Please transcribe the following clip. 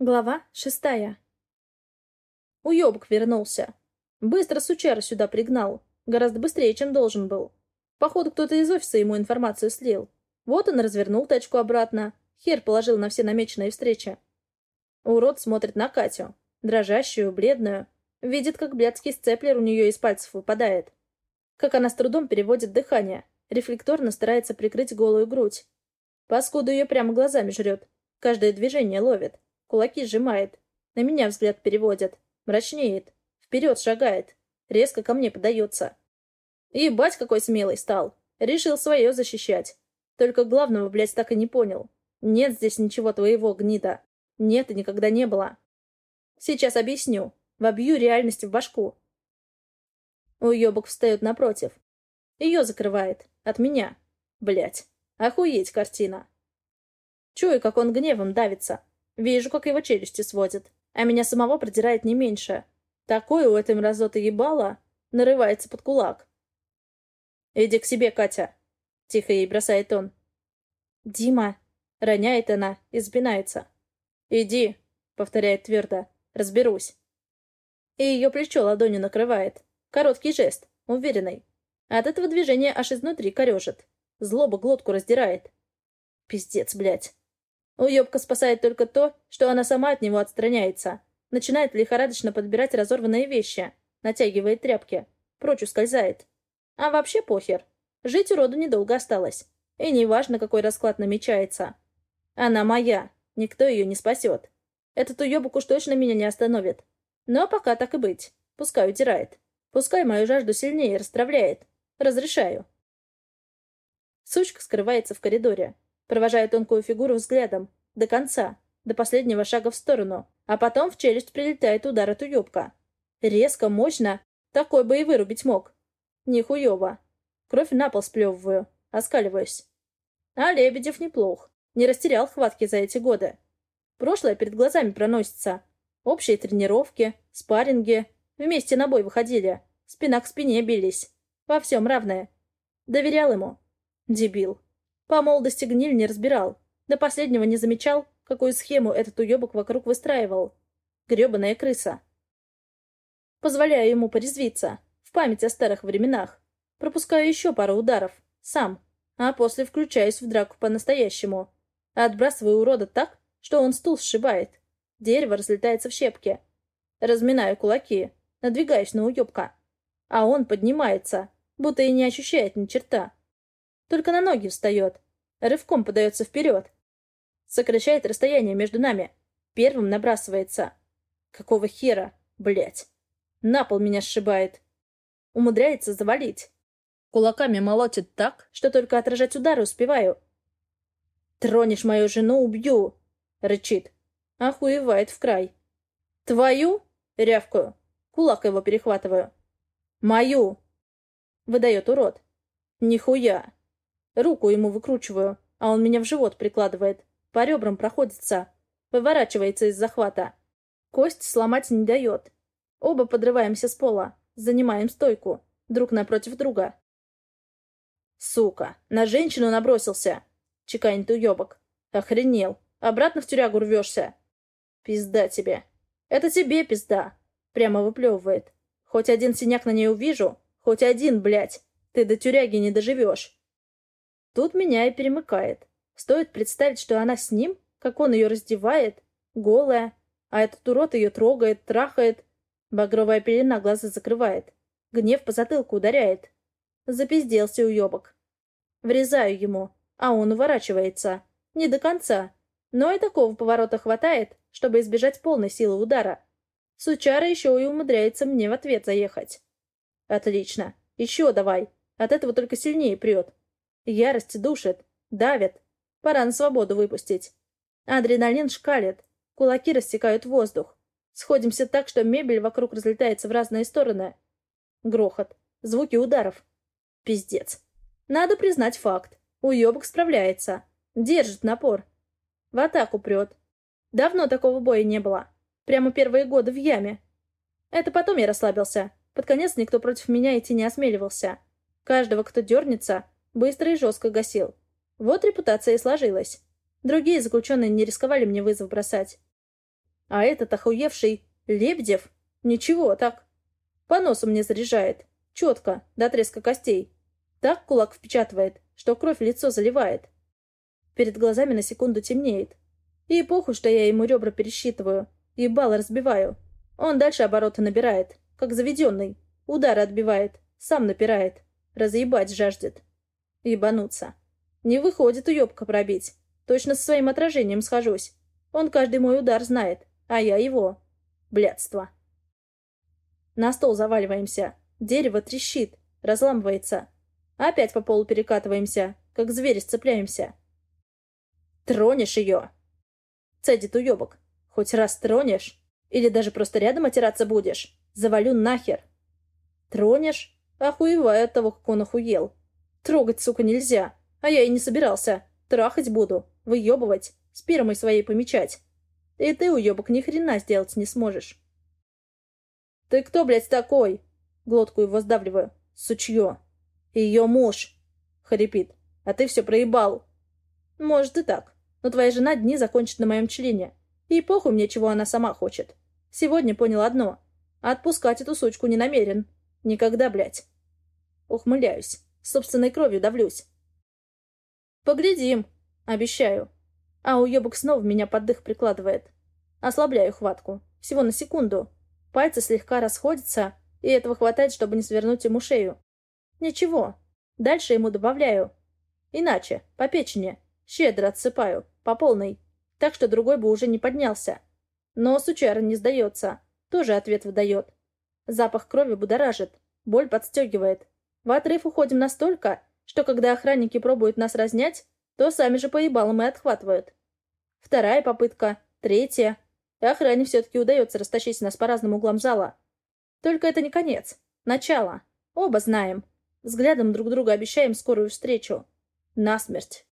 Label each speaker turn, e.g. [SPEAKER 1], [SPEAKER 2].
[SPEAKER 1] Глава шестая. Уёбок вернулся. Быстро сучара сюда пригнал. Гораздо быстрее, чем должен был. Походу, кто-то из офиса ему информацию слил. Вот он развернул тачку обратно. Хер положил на все намеченные встречи. Урод смотрит на Катю. Дрожащую, бледную. Видит, как блядский сцеплер у нее из пальцев выпадает. Как она с трудом переводит дыхание. Рефлекторно старается прикрыть голую грудь. Паскуду ее прямо глазами жрет. Каждое движение ловит. Кулаки сжимает. На меня взгляд переводит. Мрачнеет. Вперед шагает. Резко ко мне подается. Ебать, какой смелый стал. Решил свое защищать. Только главного, блядь, так и не понял. Нет здесь ничего твоего, гнида. Нет и никогда не было. Сейчас объясню. Вобью реальность в башку. Уебок встает напротив. Ее закрывает. От меня. Блять. Охуеть картина. Чую, как он гневом давится. Вижу, как его челюсти сводят. А меня самого продирает не меньше. Такое у этой мразоты ебало нарывается под кулак. «Иди к себе, Катя!» — тихо ей бросает он. «Дима!» — роняет она и сбинается. «Иди!» — повторяет твердо. «Разберусь!» И ее плечо ладонью накрывает. Короткий жест, уверенный. От этого движения аж изнутри корежит. Злоба глотку раздирает. Пиздец, блядь. Уебка спасает только то, что она сама от него отстраняется. Начинает лихорадочно подбирать разорванные вещи. Натягивает тряпки. Прочь ускользает. А вообще похер. Жить уроду недолго осталось. И неважно, какой расклад намечается. Она моя. Никто ее не спасет. Этот уебок уж точно меня не остановит. Но пока так и быть. Пускай утирает. Пускай мою жажду сильнее расстравляет. Разрешаю. Сучка скрывается в коридоре. Провожая тонкую фигуру взглядом. До конца. До последнего шага в сторону. А потом в челюсть прилетает удар от уебка. Резко, мощно. Такой бы и вырубить мог. Нихуево. Кровь на пол сплевываю. Оскаливаюсь. А Лебедев неплох. Не растерял хватки за эти годы. Прошлое перед глазами проносится. Общие тренировки, спарринги. Вместе на бой выходили. Спина к спине бились. Во всем равное. Доверял ему. Дебил. По молодости гниль не разбирал. До последнего не замечал, какую схему этот уебок вокруг выстраивал. Гребаная крыса. Позволяю ему порезвиться. В память о старых временах. Пропускаю еще пару ударов. Сам. А после включаюсь в драку по-настоящему. Отбрасываю урода так, что он стул сшибает. Дерево разлетается в щепки. Разминаю кулаки. Надвигаюсь на уебка. А он поднимается, будто и не ощущает ни черта. Только на ноги встает. Рывком подается вперед. Сокращает расстояние между нами. Первым набрасывается. Какого хера, блять? На пол меня сшибает. Умудряется завалить. Кулаками молотит так, что только отражать удары успеваю. «Тронешь мою жену, убью!» — рычит. Охуевает в край. «Твою?» — рявкаю. Кулак его перехватываю. «Мою!» — выдает урод. «Нихуя!» Руку ему выкручиваю, а он меня в живот прикладывает. По ребрам проходится. Выворачивается из захвата. Кость сломать не дает. Оба подрываемся с пола. Занимаем стойку. Друг напротив друга. «Сука! На женщину набросился!» — чеканит уебок. «Охренел! Обратно в тюрягу рвешься!» «Пизда тебе!» «Это тебе пизда!» — прямо выплевывает. «Хоть один синяк на ней увижу, хоть один, блядь, ты до тюряги не доживешь!» Тут меня и перемыкает. Стоит представить, что она с ним, как он ее раздевает, голая, а этот урод ее трогает, трахает. Багровая пелена глаза закрывает. Гнев по затылку ударяет. Запизделся уебок. Врезаю ему, а он уворачивается. Не до конца. Но и такого поворота хватает, чтобы избежать полной силы удара. Сучара еще и умудряется мне в ответ заехать. Отлично. Еще давай. От этого только сильнее прет. Ярость душит, давит. Пора на свободу выпустить. Адреналин шкалит. Кулаки рассекают воздух. Сходимся так, что мебель вокруг разлетается в разные стороны. Грохот. Звуки ударов. Пиздец. Надо признать факт. Уебок справляется. Держит напор. В атаку прет. Давно такого боя не было. Прямо первые годы в яме. Это потом я расслабился. Под конец никто против меня идти не осмеливался. Каждого, кто дернется, Быстро и жестко гасил. Вот репутация и сложилась. Другие заключенные не рисковали мне вызов бросать. А этот охуевший Лебедев? Ничего, так. По носу мне заряжает. Четко, до треска костей. Так кулак впечатывает, что кровь лицо заливает. Перед глазами на секунду темнеет. И похуй, что я ему ребра пересчитываю. И баллы разбиваю. Он дальше обороты набирает, как заведенный. Удары отбивает, сам напирает. Разъебать жаждет. Ебануться. Не выходит уебка пробить. Точно со своим отражением схожусь. Он каждый мой удар знает, а я его. Блядство. На стол заваливаемся. Дерево трещит, разламывается. Опять по полу перекатываемся, как звери сцепляемся. Тронешь ее. Цедит уебок. Хоть раз тронешь. Или даже просто рядом отираться будешь. Завалю нахер. Тронешь? Охуеваю от того, как он охуел. Трогать, сука, нельзя. А я и не собирался. Трахать буду. Выебывать. Спермой своей помечать. И ты, уебок, ни хрена сделать не сможешь. Ты кто, блядь, такой? Глотку его сдавливаю. Сучье. Ее муж. Хрипит. А ты все проебал. Может и так. Но твоя жена дни закончит на моем члене. И похуй мне, чего она сама хочет. Сегодня понял одно. Отпускать эту сучку не намерен. Никогда, блядь. Ухмыляюсь. Собственной кровью давлюсь. Поглядим. Обещаю. А уебок снова меня под дых прикладывает. Ослабляю хватку. Всего на секунду. Пальцы слегка расходятся, и этого хватает, чтобы не свернуть ему шею. Ничего. Дальше ему добавляю. Иначе, по печени. Щедро отсыпаю. По полной. Так что другой бы уже не поднялся. Но сучара не сдается. Тоже ответ выдает. Запах крови будоражит, боль подстегивает. В отрыв уходим настолько, что когда охранники пробуют нас разнять, то сами же по ебалам и отхватывают. Вторая попытка, третья. И охране все-таки удается растащить нас по разным углам зала. Только это не конец. Начало. Оба знаем. Взглядом друг друга обещаем скорую встречу. Насмерть.